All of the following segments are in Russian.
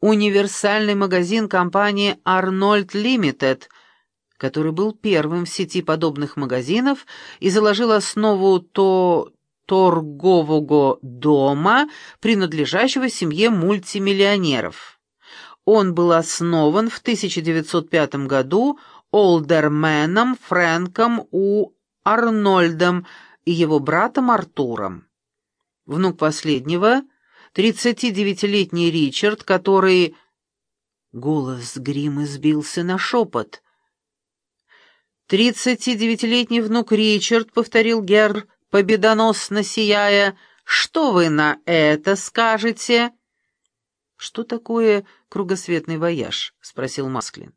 универсальный магазин компании «Арнольд Лимитед», который был первым в сети подобных магазинов и заложил основу то торгового дома, принадлежащего семье мультимиллионеров. Он был основан в 1905 году олдерменом Фрэнком У. Арнольдом и его братом Артуром. Внук последнего, 39-летний Ричард, который... Голос Грима сбился на шепот. «Тридцатидевятилетний внук Ричард», — повторил Герр, победоносно сияя, — «что вы на это скажете?» «Что такое кругосветный вояж?» — спросил Масклин.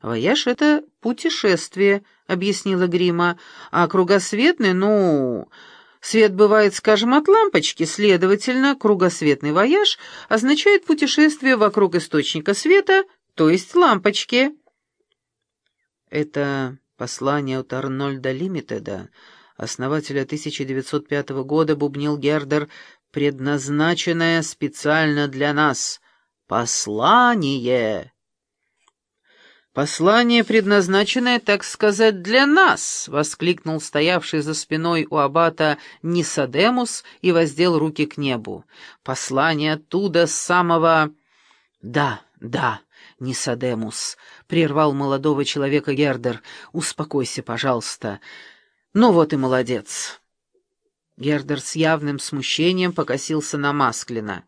«Вояж — это путешествие», — объяснила Грима, «а кругосветный, ну...» Свет бывает, скажем, от лампочки, следовательно, кругосветный вояж означает путешествие вокруг источника света, то есть лампочки. Это послание от Арнольда Лимитеда, основателя 1905 года, бубнил Гердер, предназначенное специально для нас. Послание! «Послание, предназначенное, так сказать, для нас!» — воскликнул стоявший за спиной у аббата Нисадемус и воздел руки к небу. «Послание оттуда самого...» «Да, да, Нисадемус», — прервал молодого человека Гердер. «Успокойся, пожалуйста. Ну вот и молодец». Гердер с явным смущением покосился на Масклина.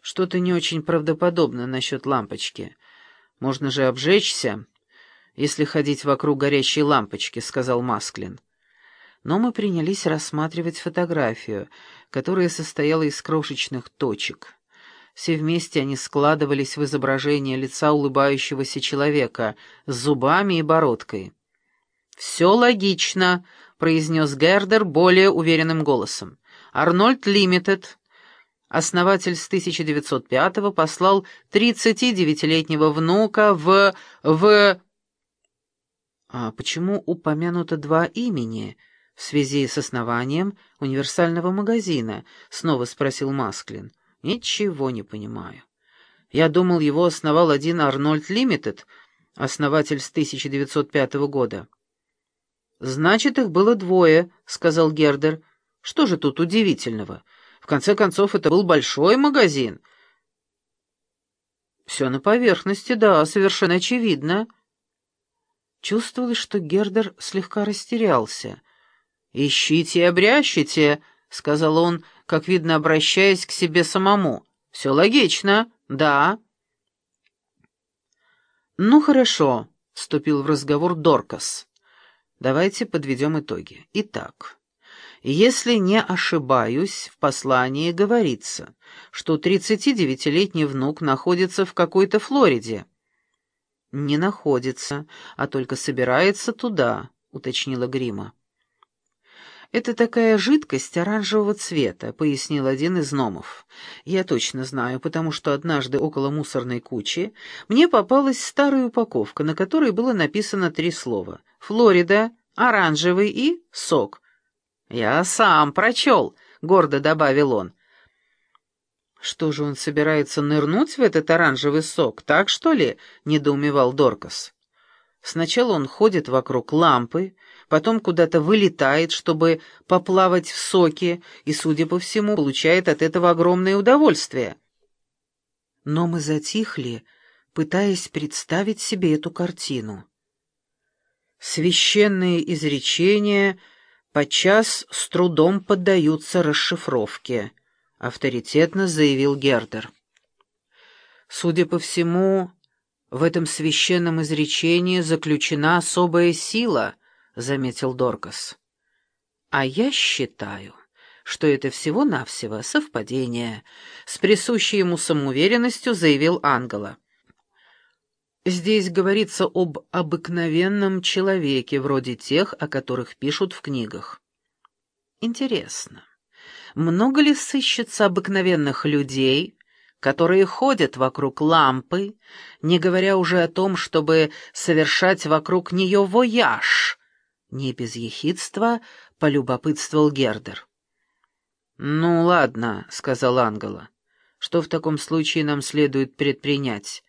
«Что-то не очень правдоподобно насчет лампочки». Можно же обжечься, если ходить вокруг горящей лампочки», — сказал Масклин. Но мы принялись рассматривать фотографию, которая состояла из крошечных точек. Все вместе они складывались в изображение лица улыбающегося человека с зубами и бородкой. «Все логично», — произнес Гердер более уверенным голосом. «Арнольд Лимитед, основатель с 1905-го послал 39-летнего внука в... в... А почему упомянуто два имени в связи с основанием универсального магазина? Снова спросил Масклин. Ничего не понимаю. Я думал, его основал один Арнольд Лимитед, основатель с 1905 года. «Значит, их было двое», — сказал Гердер. «Что же тут удивительного?» В конце концов, это был большой магазин. Все на поверхности, да, совершенно очевидно. Чувствовалось, что Гердер слегка растерялся. «Ищите и обрящите», — сказал он, как видно, обращаясь к себе самому. «Все логично, да». «Ну, хорошо», — вступил в разговор Доркас. «Давайте подведем итоги. Итак, если не ошибаюсь, в послании говорится, что 39-летний внук находится в какой-то Флориде. «Не находится, а только собирается туда», — уточнила Грима. «Это такая жидкость оранжевого цвета», — пояснил один из номов. «Я точно знаю, потому что однажды около мусорной кучи мне попалась старая упаковка, на которой было написано три слова «Флорида», «оранжевый» и «сок». «Я сам прочел», — гордо добавил он. «Что же он собирается нырнуть в этот оранжевый сок, так что ли?» — недоумевал Доркас. Сначала он ходит вокруг лампы, потом куда-то вылетает, чтобы поплавать в соке, и, судя по всему, получает от этого огромное удовольствие. Но мы затихли, пытаясь представить себе эту картину. Священные изречения — подчас с трудом поддаются расшифровке», — авторитетно заявил Гердер. «Судя по всему, в этом священном изречении заключена особая сила», — заметил Доркас. «А я считаю, что это всего-навсего совпадение», — с присущей ему самоуверенностью заявил Ангела. Здесь говорится об обыкновенном человеке, вроде тех, о которых пишут в книгах. Интересно, много ли сыщется обыкновенных людей, которые ходят вокруг лампы, не говоря уже о том, чтобы совершать вокруг нее вояж? Не без ехидства полюбопытствовал Гердер. «Ну, ладно», — сказал Ангела. Что в таком случае нам следует предпринять?